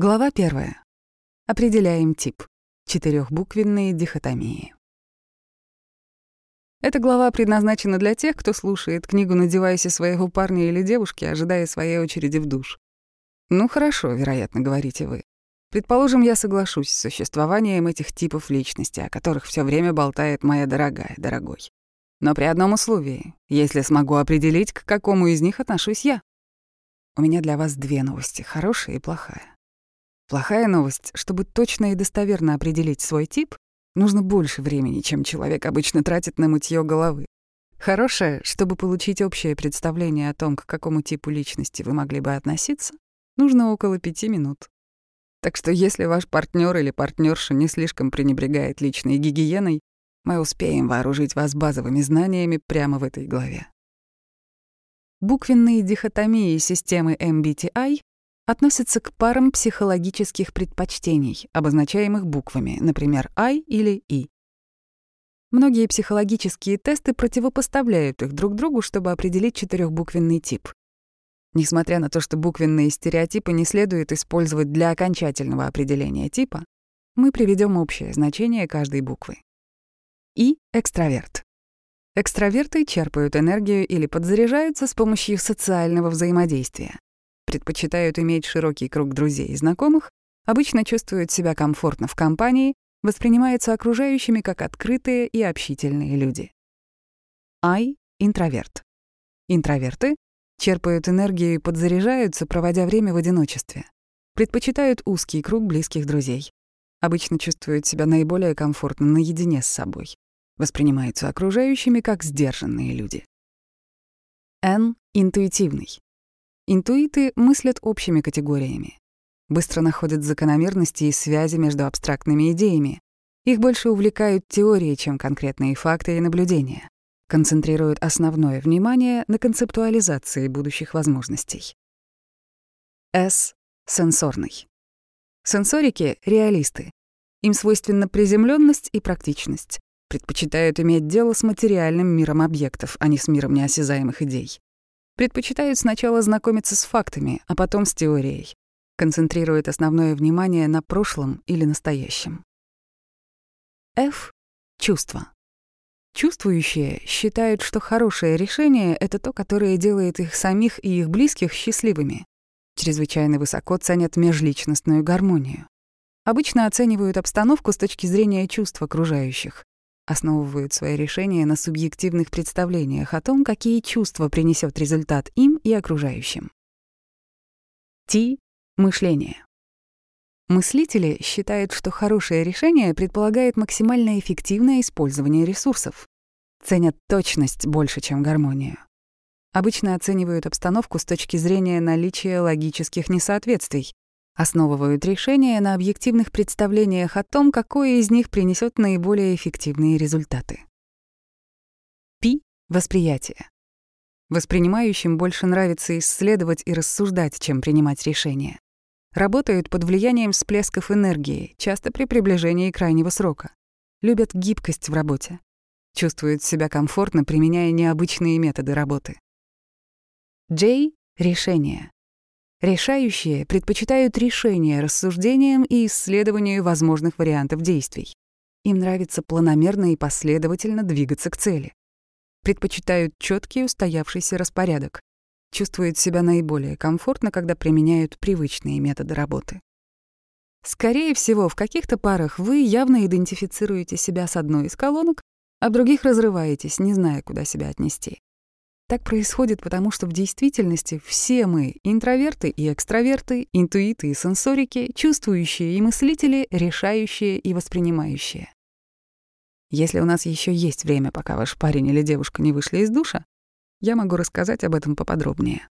Глава первая. Определяем тип. Четырехбуквенные дихотомии. Эта глава предназначена для тех, кто слушает книгу на девайсе своего парня или девушки, ожидая своей очереди в душ. Ну хорошо, вероятно, говорите вы. Предположим, я соглашусь с существованием этих типов личности, о которых все время болтает моя дорогая, дорогой. Но при одном условии, если смогу определить, к какому из них отношусь я. У меня для вас две новости, хорошая и плохая. Плохая новость, чтобы точно и достоверно определить свой тип, нужно больше времени, чем человек обычно тратит на мытье головы. Хорошая, чтобы получить общее представление о том, к какому типу личности вы могли бы относиться, нужно около пяти минут. Так что если ваш партнер или партнерша не слишком пренебрегает личной гигиеной, мы успеем вооружить вас базовыми знаниями прямо в этой главе. Буквенные дихотомии системы MBTI относятся к парам психологических предпочтений, обозначаемых буквами, например, I или I. Многие психологические тесты противопоставляют их друг другу, чтобы определить четырехбуквенный тип. Несмотря на то, что буквенные стереотипы не следует использовать для окончательного определения типа, мы приведем общее значение каждой буквы. И — экстраверт. Экстраверты черпают энергию или подзаряжаются с помощью социального взаимодействия предпочитают иметь широкий круг друзей и знакомых, обычно чувствуют себя комфортно в компании, воспринимаются окружающими как открытые и общительные люди. I — интроверт. Интроверты черпают энергию и подзаряжаются, проводя время в одиночестве. Предпочитают узкий круг близких друзей. Обычно чувствуют себя наиболее комфортно наедине с собой. Воспринимаются окружающими как сдержанные люди. N — интуитивный. Интуиты мыслят общими категориями. Быстро находят закономерности и связи между абстрактными идеями. Их больше увлекают теории, чем конкретные факты и наблюдения. Концентрируют основное внимание на концептуализации будущих возможностей. С. Сенсорный. Сенсорики — реалисты. Им свойственна приземленность и практичность. Предпочитают иметь дело с материальным миром объектов, а не с миром неосязаемых идей. Предпочитают сначала знакомиться с фактами, а потом с теорией. Концентрируют основное внимание на прошлом или настоящем. F — чувства. Чувствующие считают, что хорошее решение — это то, которое делает их самих и их близких счастливыми. Чрезвычайно высоко ценят межличностную гармонию. Обычно оценивают обстановку с точки зрения чувств окружающих основывают свои решения на субъективных представлениях о том, какие чувства принесет результат им и окружающим. Ти — мышление. Мыслители считают, что хорошее решение предполагает максимально эффективное использование ресурсов. Ценят точность больше, чем гармонию. Обычно оценивают обстановку с точки зрения наличия логических несоответствий, основывают решения на объективных представлениях о том, какое из них принесет наиболее эффективные результаты. Пи — восприятие. Воспринимающим больше нравится исследовать и рассуждать, чем принимать решения. Работают под влиянием всплесков энергии, часто при приближении крайнего срока. Любят гибкость в работе. Чувствуют себя комфортно, применяя необычные методы работы. J — решение. Решающие предпочитают решение рассуждением и исследованию возможных вариантов действий. Им нравится планомерно и последовательно двигаться к цели. Предпочитают четкий устоявшийся распорядок. Чувствуют себя наиболее комфортно, когда применяют привычные методы работы. Скорее всего, в каких-то парах вы явно идентифицируете себя с одной из колонок, а в других разрываетесь, не зная, куда себя отнести. Так происходит потому, что в действительности все мы — интроверты и экстраверты, интуиты и сенсорики, чувствующие и мыслители, решающие и воспринимающие. Если у нас еще есть время, пока ваш парень или девушка не вышли из душа, я могу рассказать об этом поподробнее.